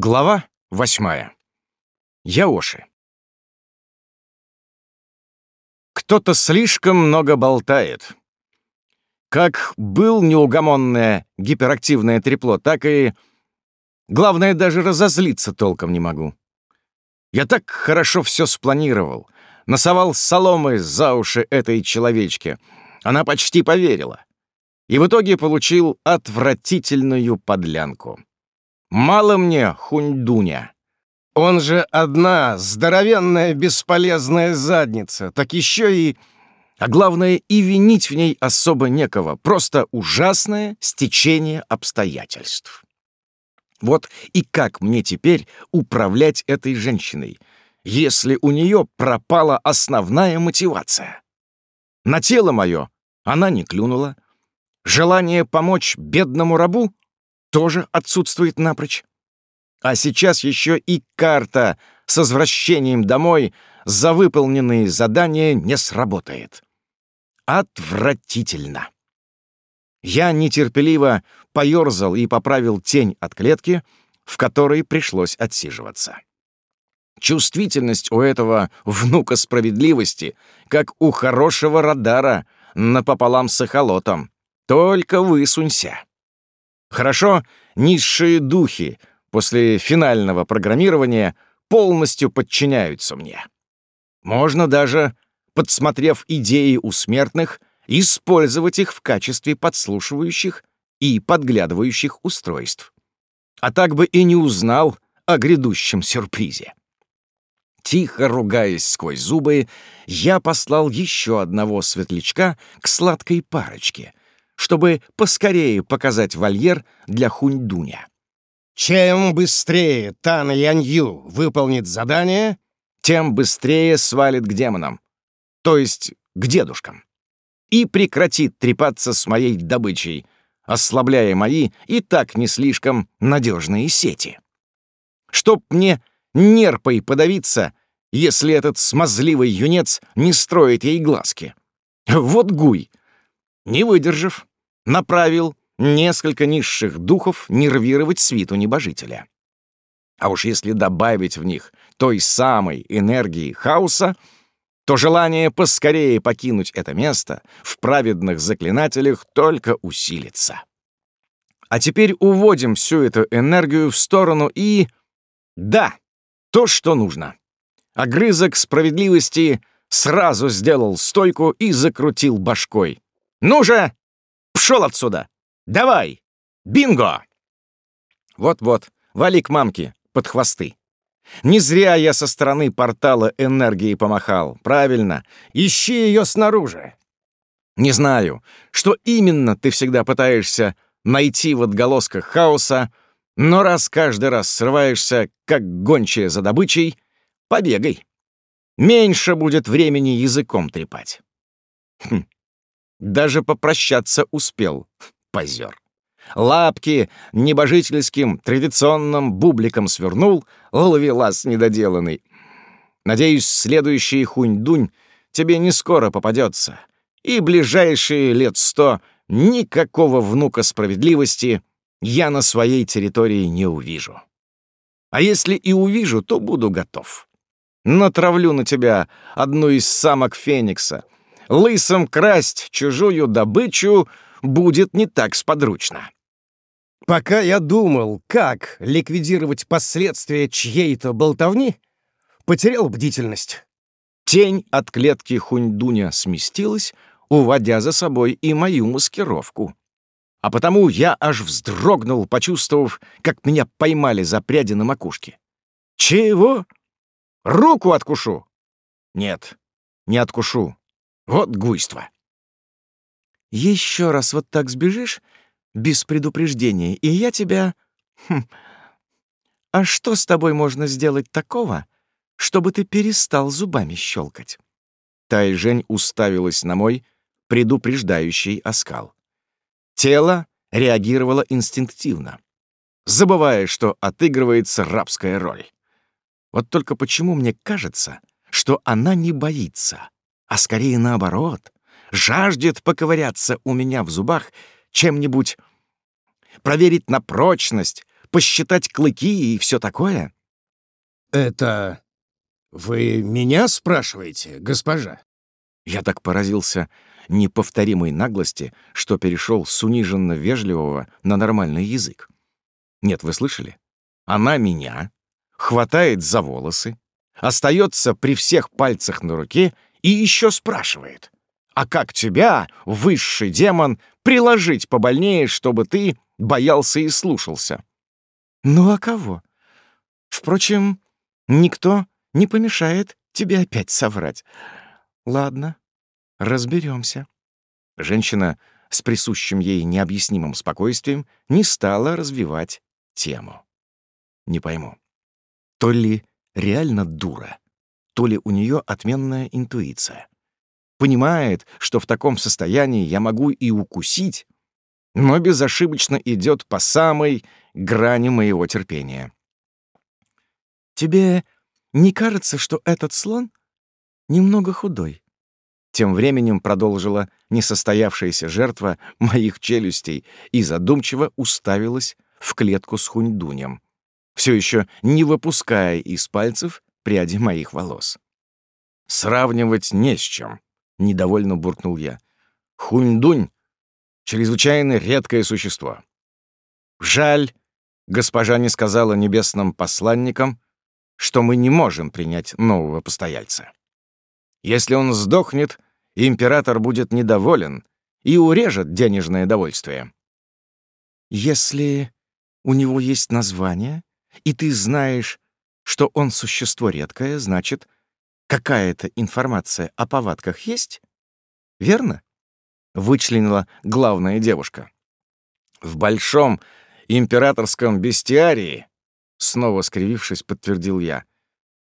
Глава восьмая. Яоши. Кто-то слишком много болтает. Как был неугомонное гиперактивное трепло, так и... Главное, даже разозлиться толком не могу. Я так хорошо все спланировал, носовал соломы за уши этой человечке. Она почти поверила. И в итоге получил отвратительную подлянку. Мало мне хуньдуня. Он же одна здоровенная бесполезная задница, так еще и... А главное, и винить в ней особо некого, просто ужасное стечение обстоятельств. Вот и как мне теперь управлять этой женщиной, если у нее пропала основная мотивация? На тело мое она не клюнула. Желание помочь бедному рабу тоже отсутствует напрочь. А сейчас еще и карта с возвращением домой за выполненные задания не сработает. Отвратительно. Я нетерпеливо поерзал и поправил тень от клетки, в которой пришлось отсиживаться. Чувствительность у этого внука справедливости, как у хорошего радара напополам с эхолотом. Только высунься. Хорошо, низшие духи после финального программирования полностью подчиняются мне. Можно даже, подсмотрев идеи у смертных, использовать их в качестве подслушивающих и подглядывающих устройств. А так бы и не узнал о грядущем сюрпризе. Тихо ругаясь сквозь зубы, я послал еще одного светлячка к сладкой парочке, чтобы поскорее показать вольер для Хуньдуня. Чем быстрее Тан Янью выполнит задание, тем быстрее свалит к демонам, то есть к дедушкам, и прекратит трепаться с моей добычей, ослабляя мои и так не слишком надежные сети. Чтоб мне нерпой подавиться, если этот смазливый юнец не строит ей глазки. Вот гуй. Не выдержав, направил несколько низших духов нервировать свиту небожителя. А уж если добавить в них той самой энергии хаоса, то желание поскорее покинуть это место в праведных заклинателях только усилится. А теперь уводим всю эту энергию в сторону и... Да, то, что нужно. Огрызок справедливости сразу сделал стойку и закрутил башкой. «Ну же, Пшел отсюда! Давай! Бинго!» Вот-вот, вали к мамке, под хвосты. Не зря я со стороны портала энергии помахал. Правильно, ищи ее снаружи. Не знаю, что именно ты всегда пытаешься найти в отголосках хаоса, но раз каждый раз срываешься, как гончая за добычей, побегай. Меньше будет времени языком трепать. Хм, даже попрощаться успел, позер. Лапки небожительским традиционным бубликом свернул, ловелас недоделанный. Надеюсь, следующий хунь-дунь тебе не скоро попадется, и ближайшие лет сто никакого внука справедливости я на своей территории не увижу. А если и увижу, то буду готов. Натравлю на тебя одну из самок Феникса — лысым красть чужую добычу будет не так сподручно. Пока я думал, как ликвидировать последствия чьей-то болтовни, потерял бдительность. Тень от клетки Хуньдуня сместилась, уводя за собой и мою маскировку. А потому я аж вздрогнул, почувствовав, как меня поймали за пряди на макушке. «Чего? Руку откушу?» «Нет, не откушу. Вот гуйство. Еще раз вот так сбежишь, без предупреждения, и я тебя... Хм. А что с тобой можно сделать такого, чтобы ты перестал зубами щелкать? Тайжень уставилась на мой предупреждающий оскал. Тело реагировало инстинктивно, забывая, что отыгрывается рабская роль. Вот только почему мне кажется, что она не боится, а скорее наоборот, жаждет поковыряться у меня в зубах чем-нибудь, проверить на прочность, посчитать клыки и все такое. «Это вы меня спрашиваете, госпожа?» Я так поразился неповторимой наглости, что перешел с униженно вежливого на нормальный язык. Нет, вы слышали? Она меня хватает за волосы, остается при всех пальцах на руке и еще спрашивает, «А как тебя, высший демон, приложить побольнее, чтобы ты боялся и слушался?» «Ну а кого? Впрочем, никто не помешает тебе опять соврать. Ладно, разберемся. Женщина с присущим ей необъяснимым спокойствием не стала развивать тему. Не пойму, то ли реально дура, то ли у нее отменная интуиция. Понимает, что в таком состоянии я могу и укусить, но безошибочно идет по самой грани моего терпения. «Тебе не кажется, что этот слон немного худой?» Тем временем продолжила несостоявшаяся жертва моих челюстей и задумчиво уставилась в клетку с хуньдунем, все еще не выпуская из пальцев пряди моих волос. «Сравнивать не с чем», — недовольно буркнул я. «Хуньдунь — чрезвычайно редкое существо. Жаль, госпожа не сказала небесным посланникам, что мы не можем принять нового постояльца. Если он сдохнет, император будет недоволен и урежет денежное довольствие. Если у него есть название, и ты знаешь, что он существо редкое, значит, какая-то информация о повадках есть? Верно? Вычленила главная девушка. В большом императорском бестиарии Снова скривившись, подтвердил я.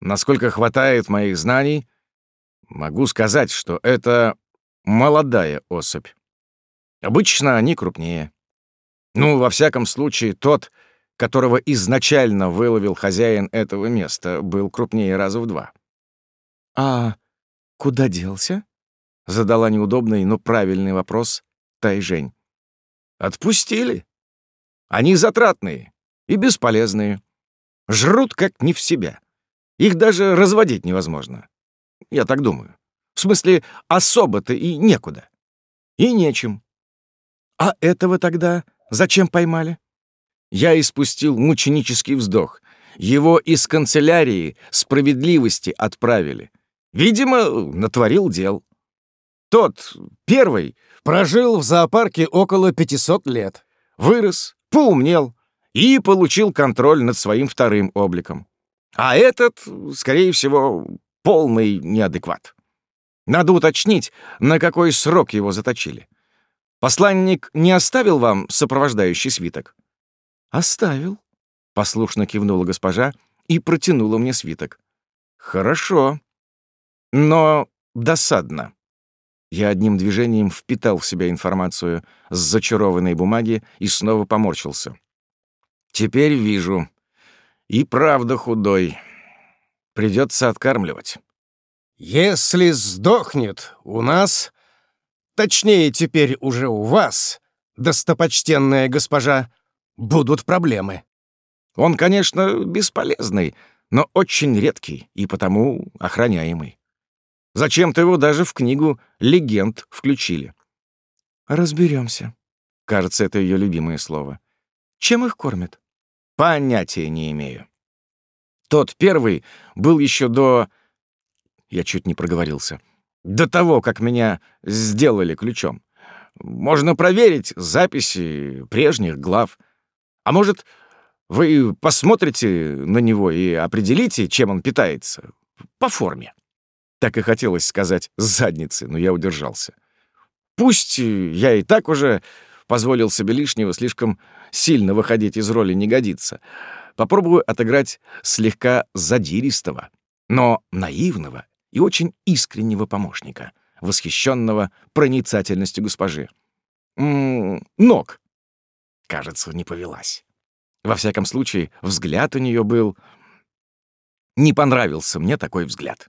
Насколько хватает моих знаний, могу сказать, что это молодая особь. Обычно они крупнее. Ну, во всяком случае, тот, которого изначально выловил хозяин этого места, был крупнее раза в два. «А куда делся?» — задала неудобный, но правильный вопрос Тайжень. «Отпустили. Они затратные и бесполезные. Жрут как не в себя. Их даже разводить невозможно. Я так думаю. В смысле, особо-то и некуда. И нечем. А этого тогда зачем поймали? Я испустил мученический вздох. Его из канцелярии справедливости отправили. Видимо, натворил дел. Тот, первый, прожил в зоопарке около 500 лет. Вырос, поумнел, и получил контроль над своим вторым обликом. А этот, скорее всего, полный неадекват. Надо уточнить, на какой срок его заточили. Посланник не оставил вам сопровождающий свиток? Оставил, послушно кивнула госпожа и протянула мне свиток. Хорошо, но досадно. Я одним движением впитал в себя информацию с зачарованной бумаги и снова поморщился. Теперь вижу. И правда худой. Придется откармливать. Если сдохнет у нас, точнее, теперь уже у вас, достопочтенная госпожа, будут проблемы. Он, конечно, бесполезный, но очень редкий и потому охраняемый. Зачем-то его даже в книгу легенд включили. Разберемся. Кажется, это ее любимое слово. Чем их кормят? Понятия не имею. Тот первый был еще до... Я чуть не проговорился. До того, как меня сделали ключом. Можно проверить записи прежних глав. А может, вы посмотрите на него и определите, чем он питается? По форме. Так и хотелось сказать «задницы», но я удержался. Пусть я и так уже позволил себе лишнего, слишком сильно выходить из роли не годится. Попробую отыграть слегка задиристого, но наивного и очень искреннего помощника, восхищенного проницательностью госпожи. М -м, ног. Кажется, не повелась. Во всяком случае, взгляд у нее был... Не понравился мне такой взгляд.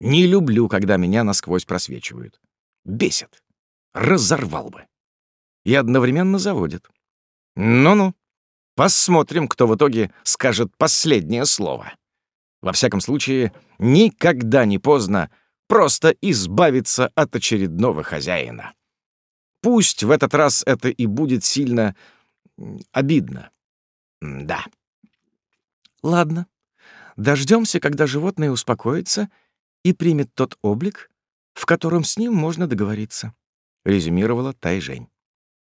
Не люблю, когда меня насквозь просвечивают. Бесит. Разорвал бы и одновременно заводит. Ну-ну. Посмотрим, кто в итоге скажет последнее слово. Во всяком случае, никогда не поздно просто избавиться от очередного хозяина. Пусть в этот раз это и будет сильно обидно. Да. Ладно. Дождемся, когда животное успокоится и примет тот облик, в котором с ним можно договориться, резюмировала Тайжень.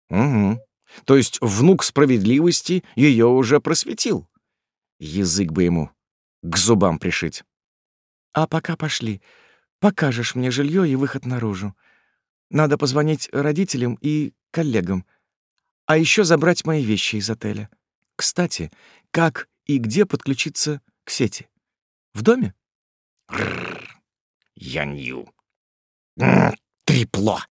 Угу. То есть внук справедливости ее уже просветил. Язык бы ему к зубам пришить. А пока пошли. Покажешь мне жилье и выход наружу. Надо позвонить родителям и коллегам. А еще забрать мои вещи из отеля. Кстати, как и где подключиться к сети? В доме? Янью. Трепло.